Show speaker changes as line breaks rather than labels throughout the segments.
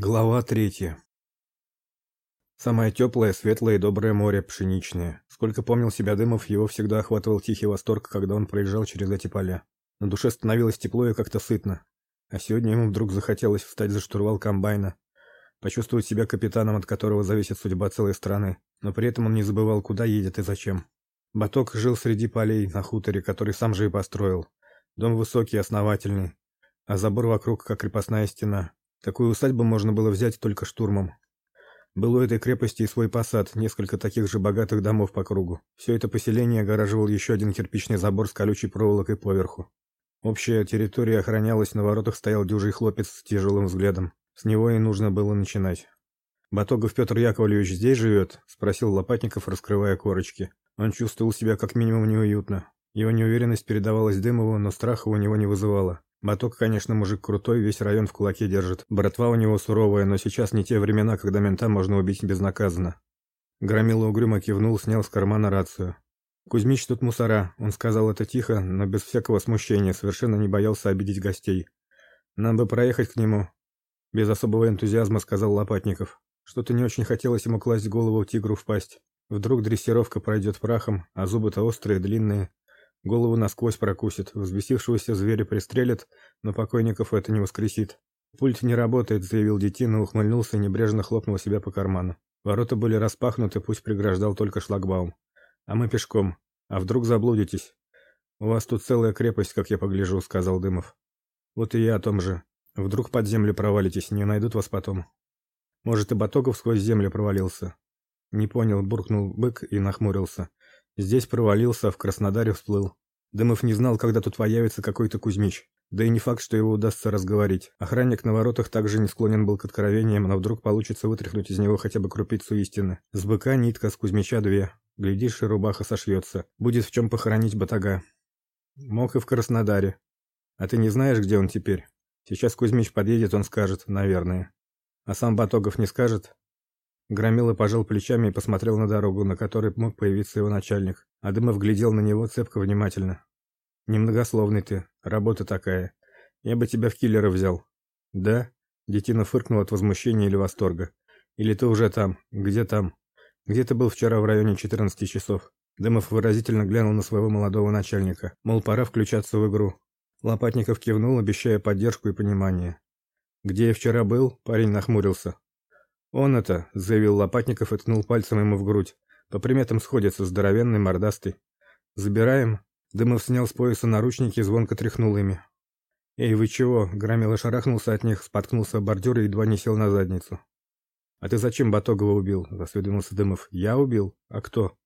Глава третья. Самое теплое, светлое и доброе море пшеничное. Сколько помнил себя Дымов, его всегда охватывал тихий восторг, когда он проезжал через эти поля. На душе становилось тепло и как-то сытно. А сегодня ему вдруг захотелось встать за штурвал комбайна, почувствовать себя капитаном, от которого зависит судьба целой страны, но при этом он не забывал, куда едет и зачем. Баток жил среди полей на хуторе, который сам же и построил. Дом высокий, основательный, а забор вокруг как крепостная стена. Такую усадьбу можно было взять только штурмом. Был у этой крепости и свой посад, несколько таких же богатых домов по кругу. Все это поселение огораживал еще один кирпичный забор с колючей проволокой поверху. Общая территория охранялась, на воротах стоял дюжий хлопец с тяжелым взглядом. С него и нужно было начинать. «Батогов Петр Яковлевич здесь живет?» – спросил Лопатников, раскрывая корочки. Он чувствовал себя как минимум неуютно. Его неуверенность передавалась Дымову, но страха у него не вызывала. Баток, конечно, мужик крутой, весь район в кулаке держит. Братва у него суровая, но сейчас не те времена, когда мента можно убить безнаказанно. Громила угрюмо кивнул, снял с кармана рацию. Кузьмич тут мусора. Он сказал это тихо, но без всякого смущения, совершенно не боялся обидеть гостей. Нам бы проехать к нему. Без особого энтузиазма сказал Лопатников. Что-то не очень хотелось ему класть голову тигру в пасть. Вдруг дрессировка пройдет прахом, а зубы-то острые, длинные. Голову насквозь прокусит, взбесившегося зверя пристрелят, но покойников это не воскресит. Пульт не работает, заявил Детина, ухмыльнулся и небрежно хлопнул себя по карману. Ворота были распахнуты, пусть преграждал только шлагбаум. А мы пешком. А вдруг заблудитесь? У вас тут целая крепость, как я погляжу, сказал Дымов. Вот и я о том же. Вдруг под землю провалитесь, не найдут вас потом. Может, и Батогов сквозь землю провалился. Не понял, буркнул бык и нахмурился. Здесь провалился, в Краснодаре всплыл. Дымов не знал, когда тут появится какой-то Кузьмич. Да и не факт, что его удастся разговорить. Охранник на воротах также не склонен был к откровениям, но вдруг получится вытряхнуть из него хотя бы крупицу истины. С быка нитка, с Кузьмича две. Глядишь, и рубаха сошьется. Будет в чем похоронить батага. Мог и в Краснодаре. А ты не знаешь, где он теперь? Сейчас Кузьмич подъедет, он скажет, наверное. А сам Батогов не скажет? Громила пожал плечами и посмотрел на дорогу, на которой мог появиться его начальник. А Дымов глядел на него цепко внимательно. Немногословный ты, работа такая. Я бы тебя в киллера взял. Да? Детина фыркнул от возмущения или восторга. Или ты уже там? Где там? Где ты был вчера в районе 14 часов? Дымов выразительно глянул на своего молодого начальника, мол, пора включаться в игру. Лопатников кивнул, обещая поддержку и понимание. Где я вчера был? Парень нахмурился. Он это, заявил Лопатников и ткнул пальцем ему в грудь. По приметам сходится здоровенный, мордастый. Забираем. Дымов снял с пояса наручники и звонко тряхнул ими. Эй, вы чего? Громила шарахнулся от них, споткнулся о бордюр и едва не сел на задницу. А ты зачем Батогова убил? осведомился Дымов. Я убил? А кто?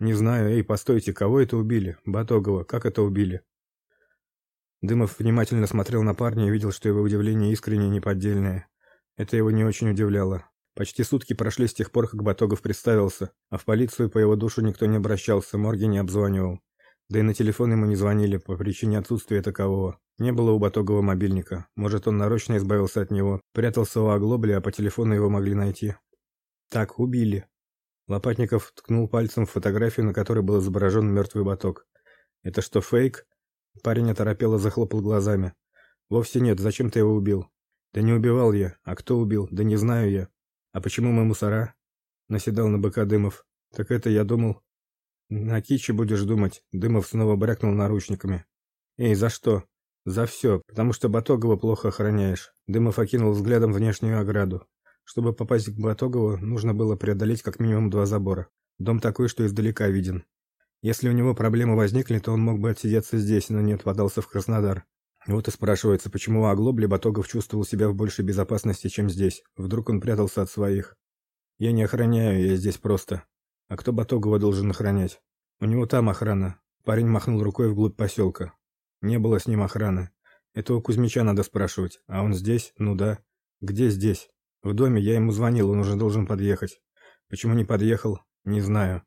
Не знаю. Эй, постойте, кого это убили? Батогова. Как это убили? Дымов внимательно смотрел на парня и видел, что его удивление искреннее и неподдельное. Это его не очень удивляло. Почти сутки прошли с тех пор, как Батогов представился, а в полицию по его душу никто не обращался, морги не обзванивал. Да и на телефон ему не звонили по причине отсутствия такового. Не было у Батогова мобильника. Может, он нарочно избавился от него, прятался у оглобли, а по телефону его могли найти. Так, убили. Лопатников ткнул пальцем в фотографию, на которой был изображен мертвый Баток. Это что, фейк? Парень оторопело захлопал глазами. Вовсе нет, зачем ты его убил? Да не убивал я. А кто убил? Да не знаю я. А почему мы мусора? Наседал на быка Дымов. Так это я думал. На кичи будешь думать. Дымов снова брякнул наручниками. Эй, за что? За все, потому что Батогова плохо охраняешь. Дымов окинул взглядом внешнюю ограду. Чтобы попасть к Батогову, нужно было преодолеть как минимум два забора. Дом такой, что издалека виден. Если у него проблемы возникли, то он мог бы отсидеться здесь, но нет, подался в Краснодар. Вот и спрашивается, почему Оглобли Батогов чувствовал себя в большей безопасности, чем здесь. Вдруг он прятался от своих. Я не охраняю, я здесь просто. А кто Батогова должен охранять? У него там охрана. Парень махнул рукой вглубь поселка. Не было с ним охраны. Этого Кузьмича надо спрашивать. А он здесь? Ну да. Где здесь? В доме я ему звонил, он уже должен подъехать. Почему не подъехал? Не знаю.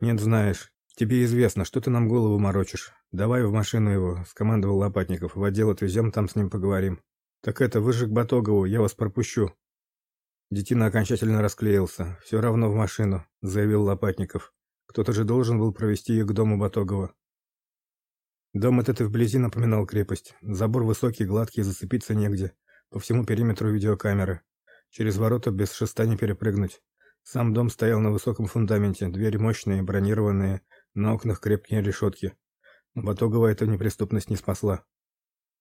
Нет, знаешь, Тебе известно, что ты нам голову морочишь. Давай в машину его, скомандовал Лопатников. В отдел отвезем, там с ним поговорим. Так это, вы же к Батогову, я вас пропущу. Детина окончательно расклеился. «Все равно в машину, заявил Лопатников. Кто-то же должен был провести ее к дому Батогова. Дом этот и вблизи напоминал крепость. Забор высокий, гладкий, зацепиться негде. По всему периметру видеокамеры. Через ворота без шеста не перепрыгнуть. Сам дом стоял на высоком фундаменте, двери мощные, бронированные, на окнах крепкие решетки. Но Батогова эта неприступность не спасла.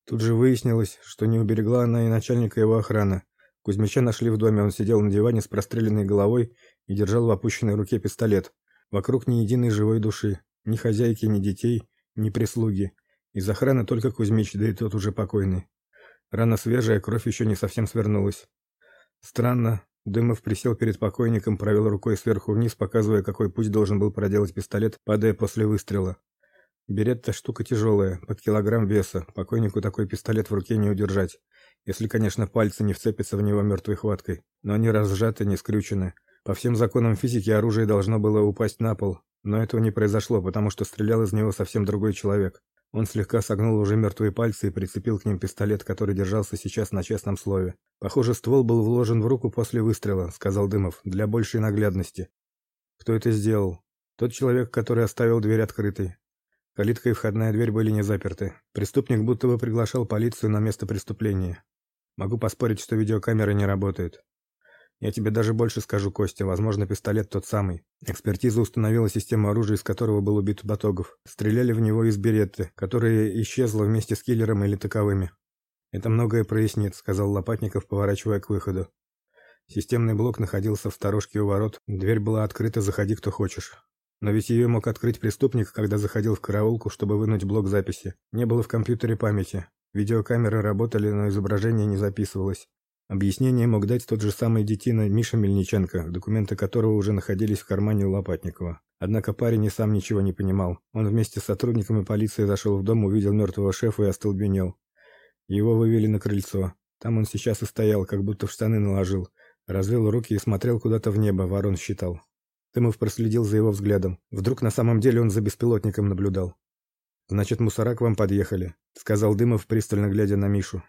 Тут же выяснилось, что не уберегла она и начальника его охраны. Кузьмича нашли в доме, он сидел на диване с простреленной головой и держал в опущенной руке пистолет. Вокруг ни единой живой души, ни хозяйки, ни детей, ни прислуги. Из охраны только Кузьмич, да и тот уже покойный. Рана свежая, кровь еще не совсем свернулась. Странно. Дымов присел перед покойником, провел рукой сверху вниз, показывая, какой путь должен был проделать пистолет, падая после выстрела. Беретта штука тяжелая, под килограмм веса. Покойнику такой пистолет в руке не удержать, если, конечно, пальцы не вцепятся в него мертвой хваткой. Но они разжаты, не скрючены. По всем законам физики оружие должно было упасть на пол, но этого не произошло, потому что стрелял из него совсем другой человек. Он слегка согнул уже мертвые пальцы и прицепил к ним пистолет, который держался сейчас на честном слове. Похоже, ствол был вложен в руку после выстрела, сказал Дымов, для большей наглядности. Кто это сделал? Тот человек, который оставил дверь открытой. Калитка и входная дверь были не заперты. Преступник будто бы приглашал полицию на место преступления. Могу поспорить, что видеокамеры не работают. Я тебе даже больше скажу, Костя, возможно, пистолет тот самый. Экспертиза установила систему оружия, из которого был убит Батогов. Стреляли в него из беретты, которая исчезла вместе с киллером или таковыми. Это многое прояснит, сказал Лопатников, поворачивая к выходу. Системный блок находился в сторожке у ворот. Дверь была открыта, заходи кто хочешь. Но ведь ее мог открыть преступник, когда заходил в караулку, чтобы вынуть блок записи. Не было в компьютере памяти. Видеокамеры работали, но изображение не записывалось. Объяснение мог дать тот же самый детина Миша Мельниченко, документы которого уже находились в кармане у Лопатникова. Однако парень и сам ничего не понимал. Он вместе с сотрудниками полиции зашел в дом, увидел мертвого шефа и остолбенел. Его вывели на крыльцо. Там он сейчас и стоял, как будто в штаны наложил. Развел руки и смотрел куда-то в небо, ворон считал. Тымов проследил за его взглядом. Вдруг на самом деле он за беспилотником наблюдал. «Значит, мусора к вам подъехали», — сказал Дымов, пристально глядя на Мишу.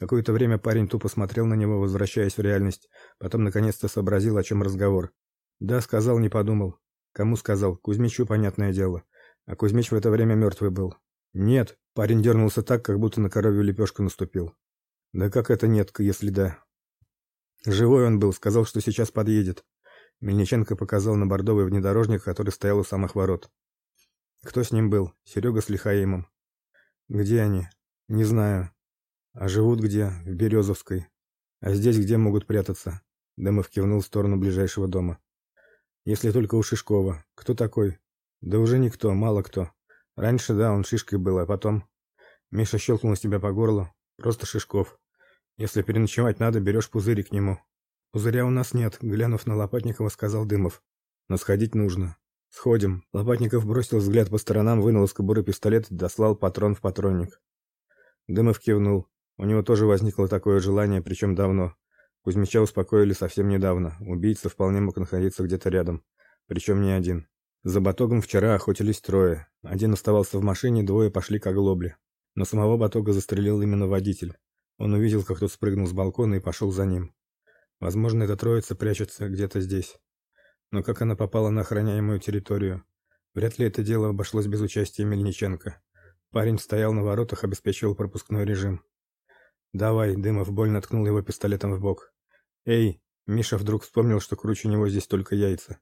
Какое-то время парень тупо смотрел на него, возвращаясь в реальность, потом наконец-то сообразил, о чем разговор. Да, сказал, не подумал. Кому сказал? Кузьмичу, понятное дело. А Кузьмич в это время мертвый был. Нет, парень дернулся так, как будто на коровью лепешку наступил. Да как это нет, если да? Живой он был, сказал, что сейчас подъедет. Мельниченко показал на бордовый внедорожник, который стоял у самых ворот. Кто с ним был? Серега с Лихаимом. Где они? Не знаю. А живут где? В Березовской. А здесь где могут прятаться? Дымов кивнул в сторону ближайшего дома. Если только у Шишкова. Кто такой? Да уже никто, мало кто. Раньше, да, он шишкой был, а потом... Миша щелкнул себя по горлу. Просто Шишков. Если переночевать надо, берешь пузырь к нему. Пузыря у нас нет, глянув на Лопатникова, сказал Дымов. Но сходить нужно. Сходим. Лопатников бросил взгляд по сторонам, вынул из кобуры пистолет и дослал патрон в патронник. Дымов кивнул. У него тоже возникло такое желание, причем давно. Кузьмича успокоили совсем недавно. Убийца вполне мог находиться где-то рядом, причем не один. За Батогом вчера охотились трое. Один оставался в машине, двое пошли к оглобле. Но самого Батога застрелил именно водитель. Он увидел, как тот спрыгнул с балкона и пошел за ним. Возможно, эта троица прячется где-то здесь. Но как она попала на охраняемую территорию? Вряд ли это дело обошлось без участия Мельниченко. Парень стоял на воротах, обеспечивал пропускной режим. Давай, Дымов больно ткнул его пистолетом в бок. Эй, Миша вдруг вспомнил, что круче него здесь только яйца.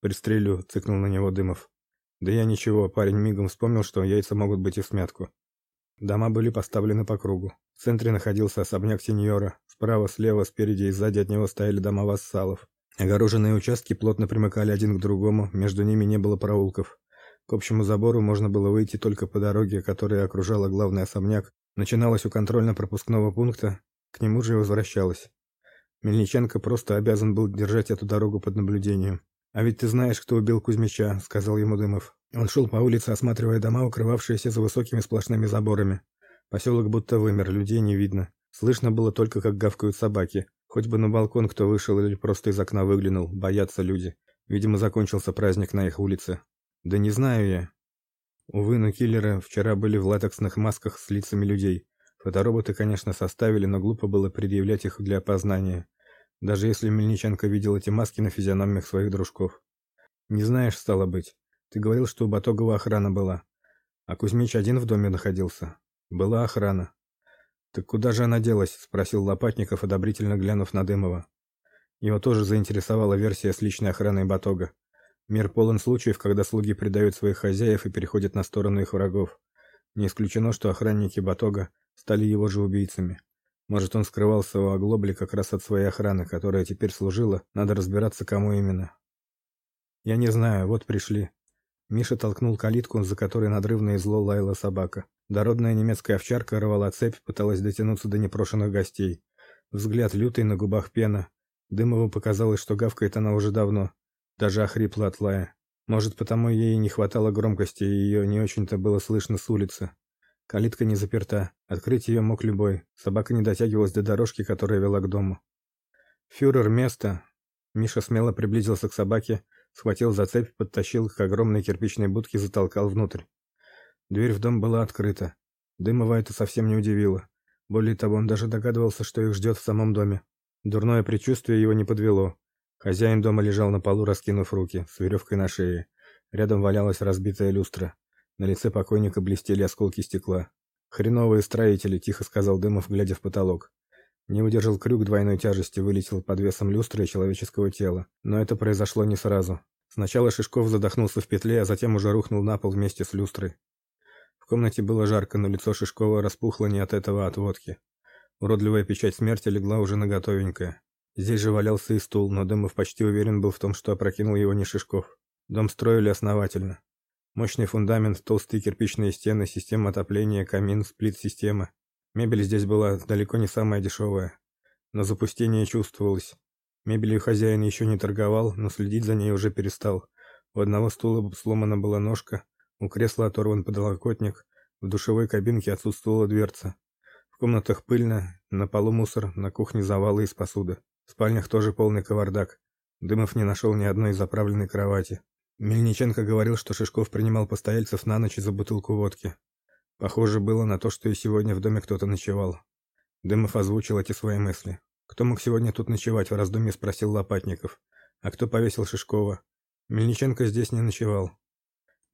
Пристрелю, цыкнул на него Дымов. Да я ничего, парень мигом вспомнил, что яйца могут быть и в смятку. Дома были поставлены по кругу. В центре находился особняк сеньора. Справа, слева, спереди и сзади от него стояли дома вассалов. Огороженные участки плотно примыкали один к другому, между ними не было проулков. К общему забору можно было выйти только по дороге, которая окружала главный особняк, начиналась у контрольно-пропускного пункта, к нему же и возвращалась. Мельниченко просто обязан был держать эту дорогу под наблюдением. А ведь ты знаешь, кто убил Кузьмича, сказал ему Дымов. Он шел по улице, осматривая дома, укрывавшиеся за высокими сплошными заборами. Поселок будто вымер, людей не видно. Слышно было только, как гавкают собаки. Хоть бы на балкон кто вышел или просто из окна выглянул, боятся люди. Видимо, закончился праздник на их улице. Да не знаю я. Увы, но киллеры вчера были в латексных масках с лицами людей. Фотороботы, конечно, составили, но глупо было предъявлять их для опознания. Даже если Мельниченко видел эти маски на физиономиях своих дружков. Не знаешь, стало быть. Ты говорил, что у Батогова охрана была. А Кузьмич один в доме находился. Была охрана. Так куда же она делась? спросил Лопатников, одобрительно глянув на Дымова. Его тоже заинтересовала версия с личной охраной Батога. Мир полон случаев, когда слуги предают своих хозяев и переходят на сторону их врагов. Не исключено, что охранники Батога стали его же убийцами. Может, он скрывался у оглобли как раз от своей охраны, которая теперь служила, надо разбираться, кому именно. Я не знаю, вот пришли. Миша толкнул калитку, за которой надрывно и зло лаяла собака. Дородная немецкая овчарка рвала цепь, пыталась дотянуться до непрошенных гостей. Взгляд лютый, на губах пена. Дымову показалось, что гавкает она уже давно, даже охрипла от лая. Может, потому ей не хватало громкости, и ее не очень-то было слышно с улицы. Калитка не заперта, открыть ее мог любой. Собака не дотягивалась до дорожки, которая вела к дому. Фюрер место. Миша смело приблизился к собаке, схватил за цепь, подтащил к огромной кирпичной будке, затолкал внутрь. Дверь в дом была открыта. Дымова это совсем не удивило. Более того, он даже догадывался, что их ждет в самом доме. Дурное предчувствие его не подвело. Хозяин дома лежал на полу, раскинув руки, с веревкой на шее. Рядом валялась разбитая люстра. На лице покойника блестели осколки стекла. «Хреновые строители», — тихо сказал Дымов, глядя в потолок. Не удержал крюк двойной тяжести, вылетел под весом люстры и человеческого тела. Но это произошло не сразу. Сначала Шишков задохнулся в петле, а затем уже рухнул на пол вместе с люстрой. В комнате было жарко, но лицо Шишкова распухло не от этого, а от водки. Уродливая печать смерти легла уже на готовенькое. Здесь же валялся и стул, но Дымов почти уверен был в том, что опрокинул его не Шишков. Дом строили основательно. Мощный фундамент, толстые кирпичные стены, система отопления, камин, сплит-система. Мебель здесь была далеко не самая дешевая. Но запустение чувствовалось. Мебелью хозяин еще не торговал, но следить за ней уже перестал. У одного стула сломана была ножка, у кресла оторван подлокотник, в душевой кабинке отсутствовала дверца. В комнатах пыльно, на полу мусор, на кухне завалы из посуды. В спальнях тоже полный кавардак. Дымов не нашел ни одной заправленной кровати. Мельниченко говорил, что Шишков принимал постояльцев на ночь за бутылку водки. Похоже было на то, что и сегодня в доме кто-то ночевал. Дымов озвучил эти свои мысли. Кто мог сегодня тут ночевать, в раздумье спросил Лопатников. А кто повесил Шишкова? Мельниченко здесь не ночевал.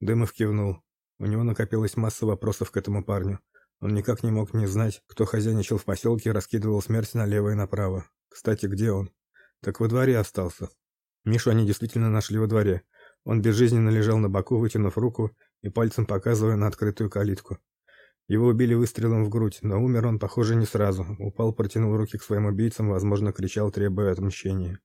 Дымов кивнул. У него накопилась масса вопросов к этому парню. Он никак не мог не знать, кто хозяйничал в поселке и раскидывал смерть налево и направо. Кстати, где он? Так во дворе остался. Мишу они действительно нашли во дворе. Он безжизненно лежал на боку, вытянув руку и пальцем показывая на открытую калитку. Его убили выстрелом в грудь, но умер он, похоже, не сразу. Упал, протянул руки к своим убийцам, возможно, кричал, требуя отмщения.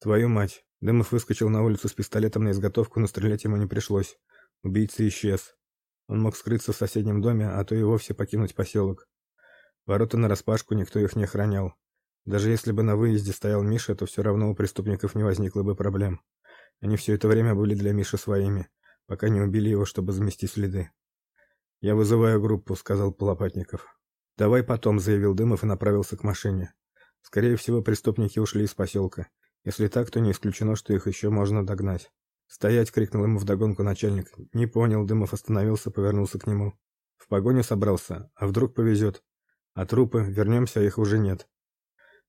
Твою мать. Дымов выскочил на улицу с пистолетом на изготовку, но стрелять ему не пришлось. Убийца исчез. Он мог скрыться в соседнем доме, а то и вовсе покинуть поселок. Ворота нараспашку, никто их не охранял. Даже если бы на выезде стоял Миша, то все равно у преступников не возникло бы проблем. Они все это время были для Миши своими, пока не убили его, чтобы замести следы. «Я вызываю группу», — сказал Полопатников. «Давай потом», — заявил Дымов и направился к машине. Скорее всего, преступники ушли из поселка. Если так, то не исключено, что их еще можно догнать. «Стоять!» — крикнул ему вдогонку начальник. Не понял, Дымов остановился, повернулся к нему. «В погоню собрался? А вдруг повезет? А трупы? Вернемся, а их уже нет».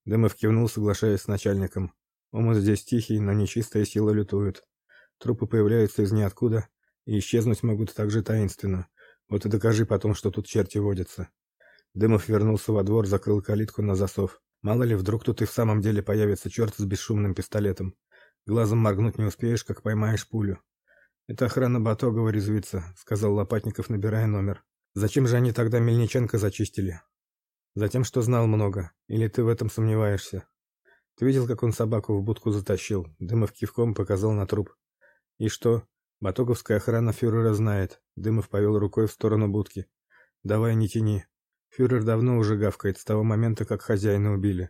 Дымов кивнул, соглашаясь с начальником. Омут здесь тихий, но нечистая сила лютует. Трупы появляются из ниоткуда и исчезнуть могут так же таинственно. Вот и докажи потом, что тут черти водятся. Дымов вернулся во двор, закрыл калитку на засов. Мало ли, вдруг тут и в самом деле появится черт с бесшумным пистолетом. Глазом моргнуть не успеешь, как поймаешь пулю. Это охрана Батогова резвится, сказал Лопатников, набирая номер. Зачем же они тогда Мельниченко зачистили? Затем, что знал много. Или ты в этом сомневаешься? Ты видел, как он собаку в будку затащил? Дымов кивком показал на труп. И что? Батоговская охрана фюрера знает. Дымов повел рукой в сторону будки. Давай не тяни. Фюрер давно уже гавкает с того момента, как хозяина убили.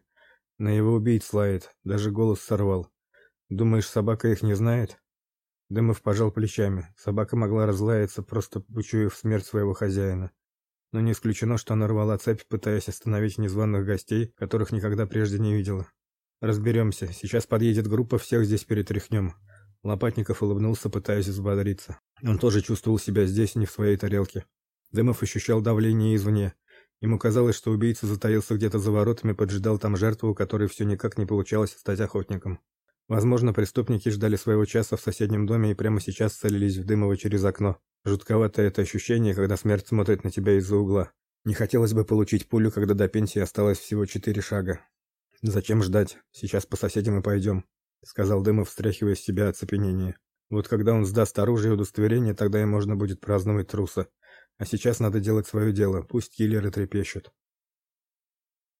На его убийц лает, даже голос сорвал. Думаешь, собака их не знает? Дымов пожал плечами. Собака могла разлаяться, просто учуяв смерть своего хозяина. Но не исключено, что она рвала цепь, пытаясь остановить незваных гостей, которых никогда прежде не видела. Разберемся. Сейчас подъедет группа, всех здесь перетряхнем. Лопатников улыбнулся, пытаясь взбодриться. Он тоже чувствовал себя здесь, не в своей тарелке. Дымов ощущал давление извне. Ему казалось, что убийца затаился где-то за воротами, поджидал там жертву, которой все никак не получалось стать охотником. Возможно, преступники ждали своего часа в соседнем доме и прямо сейчас целились в Дымова через окно. Жутковатое это ощущение, когда смерть смотрит на тебя из-за угла. Не хотелось бы получить пулю, когда до пенсии осталось всего четыре шага. Зачем ждать? Сейчас по соседям и пойдем», — сказал Дымов, встряхивая с себя оцепенение. Вот когда он сдаст оружие и удостоверение, тогда и можно будет праздновать труса. А сейчас надо делать свое дело, пусть киллеры трепещут.